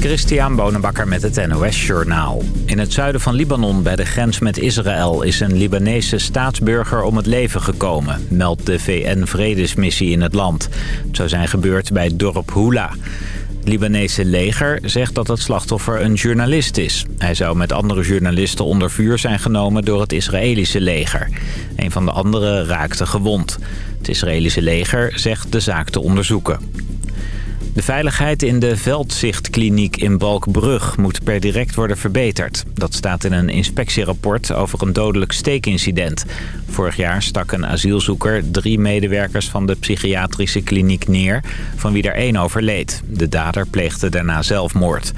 Christian Bonenbakker met het NOS Journaal. In het zuiden van Libanon bij de grens met Israël is een Libanese staatsburger om het leven gekomen, meldt de VN-vredesmissie in het land. Het zou zijn gebeurd bij het dorp Hula. Het Libanese leger zegt dat het slachtoffer een journalist is. Hij zou met andere journalisten onder vuur zijn genomen door het Israëlische leger. Een van de anderen raakte gewond. Het Israëlische leger zegt de zaak te onderzoeken. De veiligheid in de Veldzichtkliniek in Balkbrug moet per direct worden verbeterd. Dat staat in een inspectierapport over een dodelijk steekincident. Vorig jaar stak een asielzoeker drie medewerkers van de psychiatrische kliniek neer... van wie er één overleed. De dader pleegde daarna zelfmoord.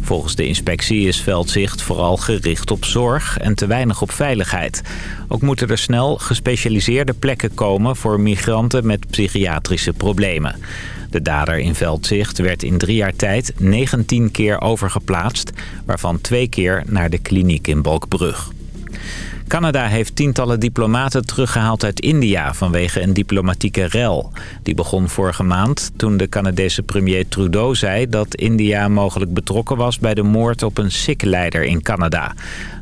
Volgens de inspectie is Veldzicht vooral gericht op zorg en te weinig op veiligheid. Ook moeten er snel gespecialiseerde plekken komen voor migranten met psychiatrische problemen. De dader in Veldzicht werd in drie jaar tijd 19 keer overgeplaatst... waarvan twee keer naar de kliniek in Balkbrug. Canada heeft tientallen diplomaten teruggehaald uit India vanwege een diplomatieke rel. Die begon vorige maand toen de Canadese premier Trudeau zei dat India mogelijk betrokken was bij de moord op een Sikh-leider in Canada.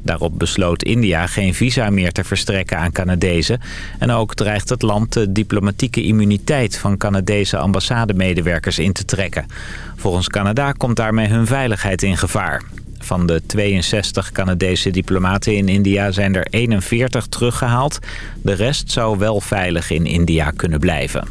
Daarop besloot India geen visa meer te verstrekken aan Canadezen. En ook dreigt het land de diplomatieke immuniteit van Canadese ambassademedewerkers in te trekken. Volgens Canada komt daarmee hun veiligheid in gevaar. Van de 62 Canadese diplomaten in India zijn er 41 teruggehaald. De rest zou wel veilig in India kunnen blijven.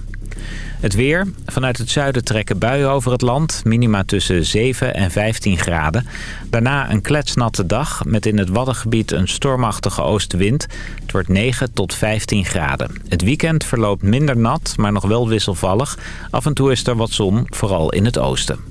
Het weer. Vanuit het zuiden trekken buien over het land. Minima tussen 7 en 15 graden. Daarna een kletsnatte dag met in het Waddengebied een stormachtige oostenwind. Het wordt 9 tot 15 graden. Het weekend verloopt minder nat, maar nog wel wisselvallig. Af en toe is er wat zon, vooral in het oosten.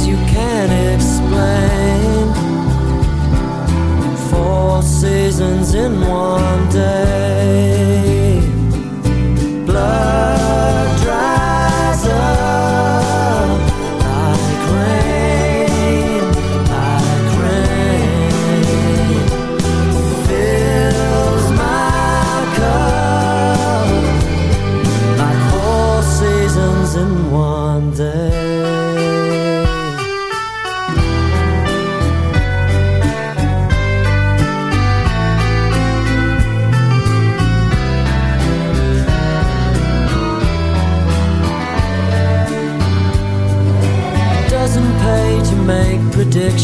seasons in one day.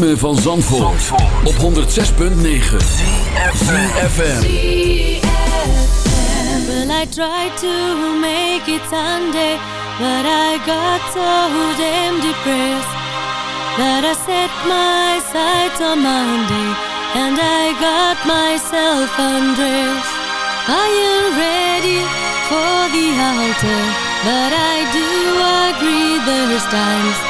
ritme van Zandvoort, op 106.9 FM. Well, I tried to make it Sunday, but I got so damn depressed that I set my sights on Monday and I got myself undressed. I am ready for the altar, but I do agree there's times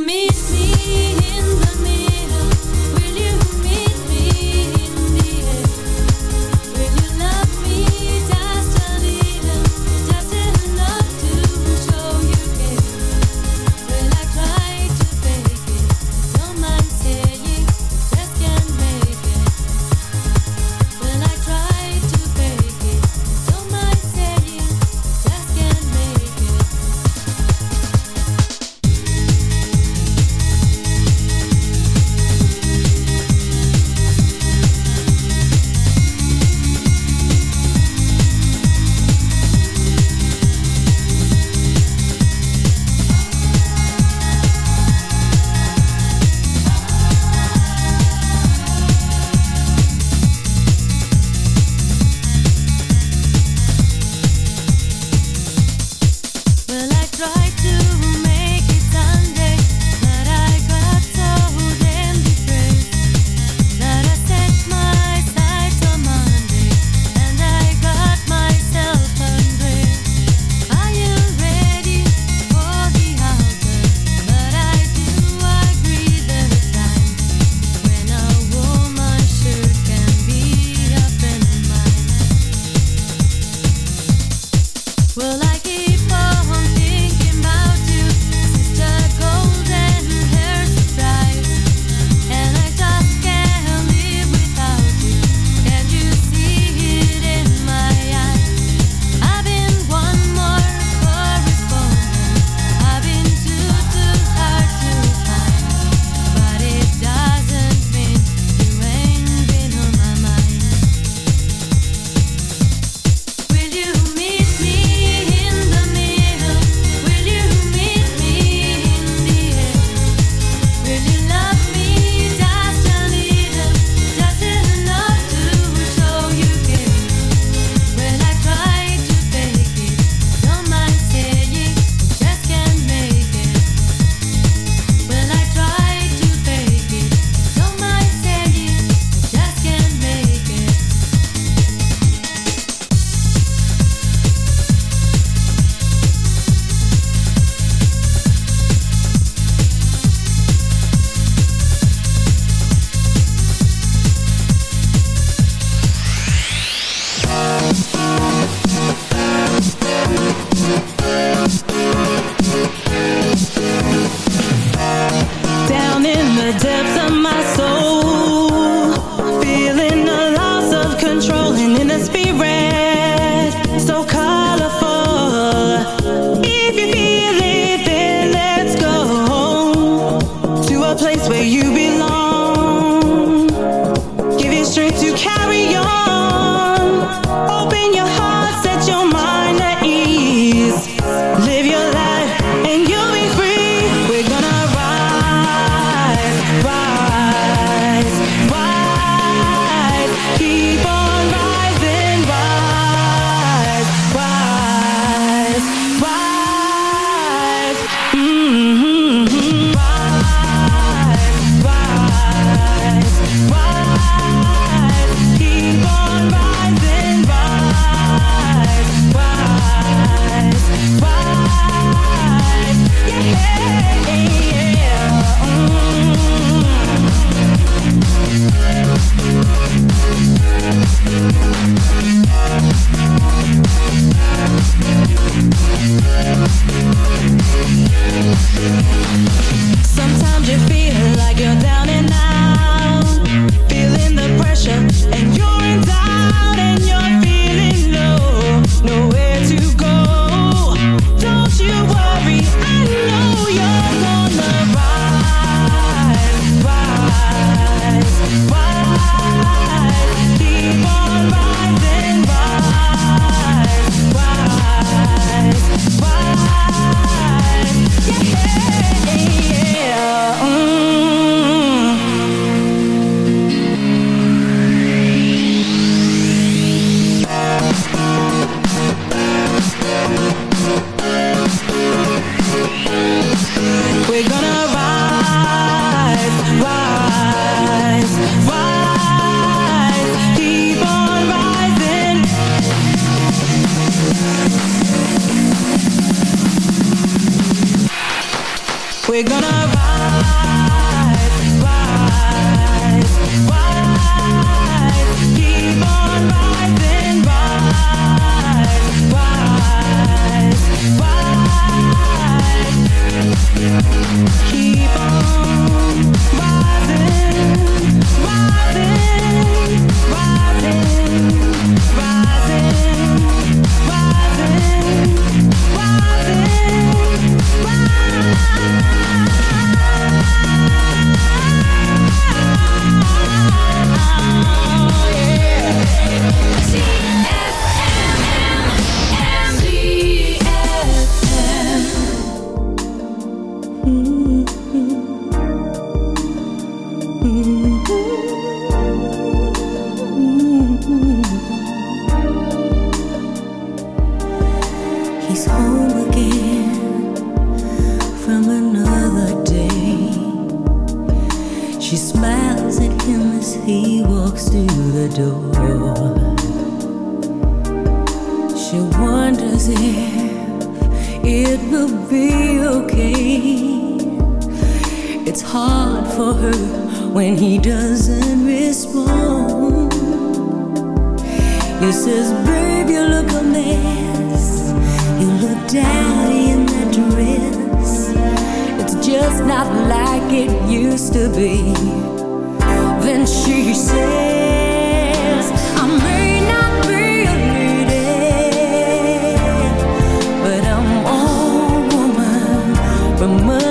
summer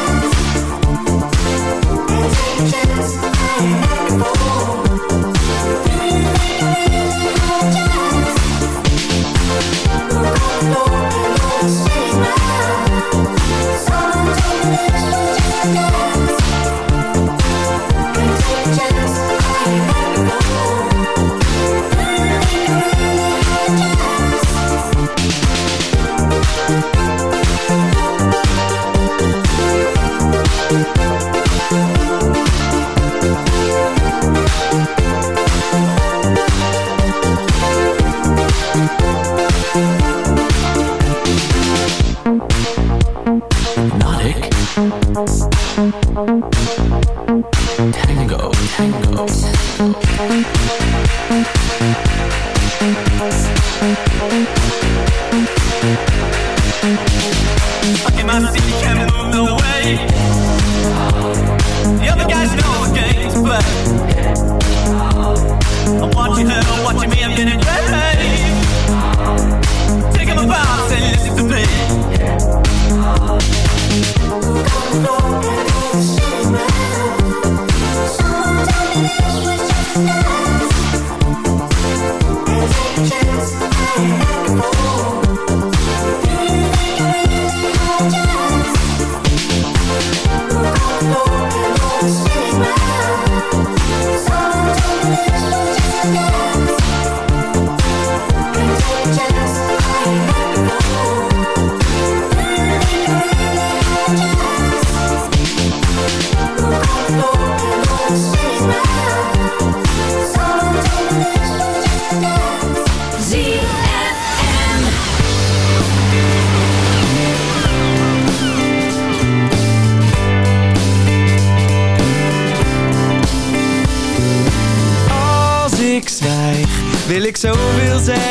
Oh.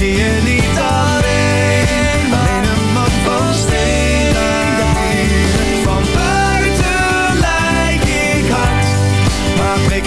zie je niet alleen, maar alleen een man van steden. Van buiten lijk ik hard, maar prik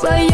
твоя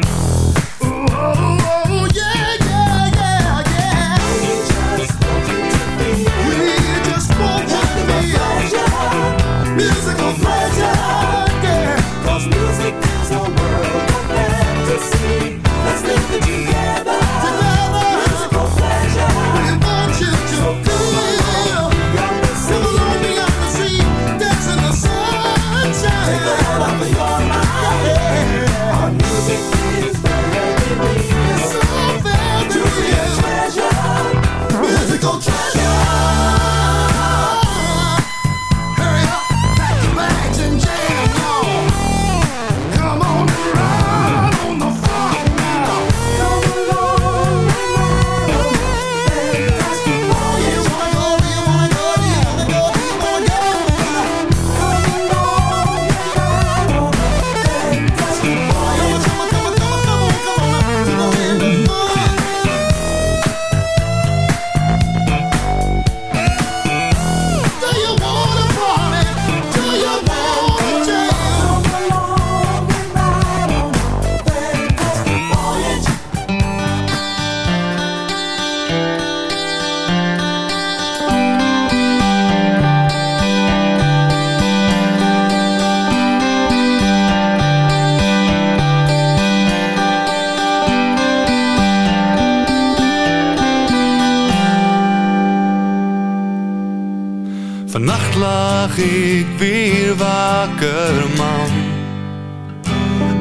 linkerman.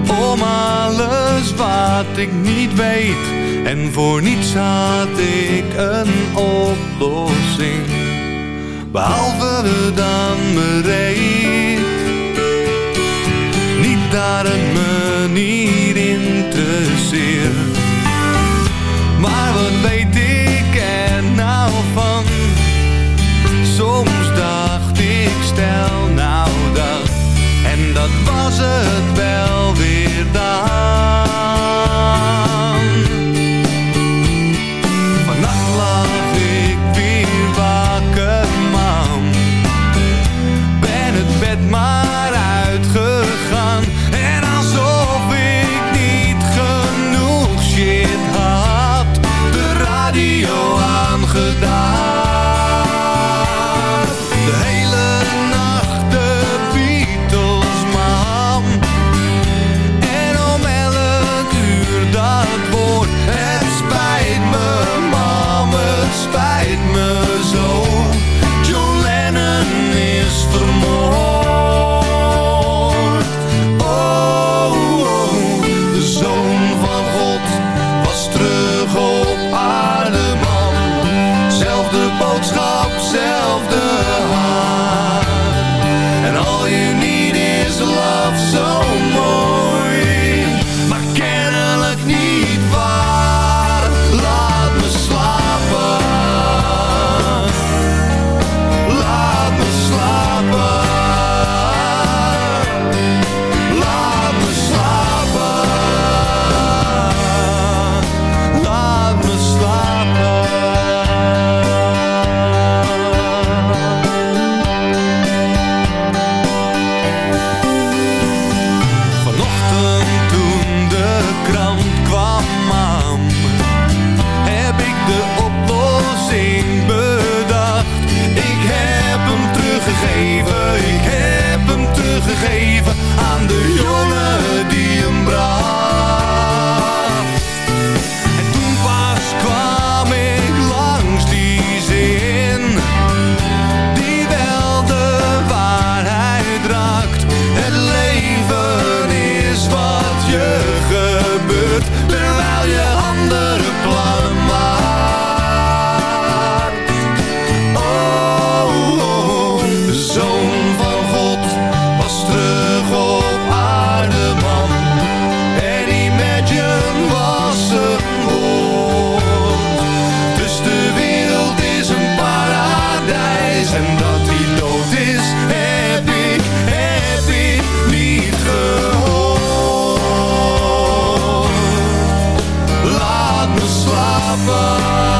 Om alles wat ik niet weet en voor niets had ik een oplossing. Behalve dan bereid, niet daar niet manier interesseert. Maar wat weet ik? slapen.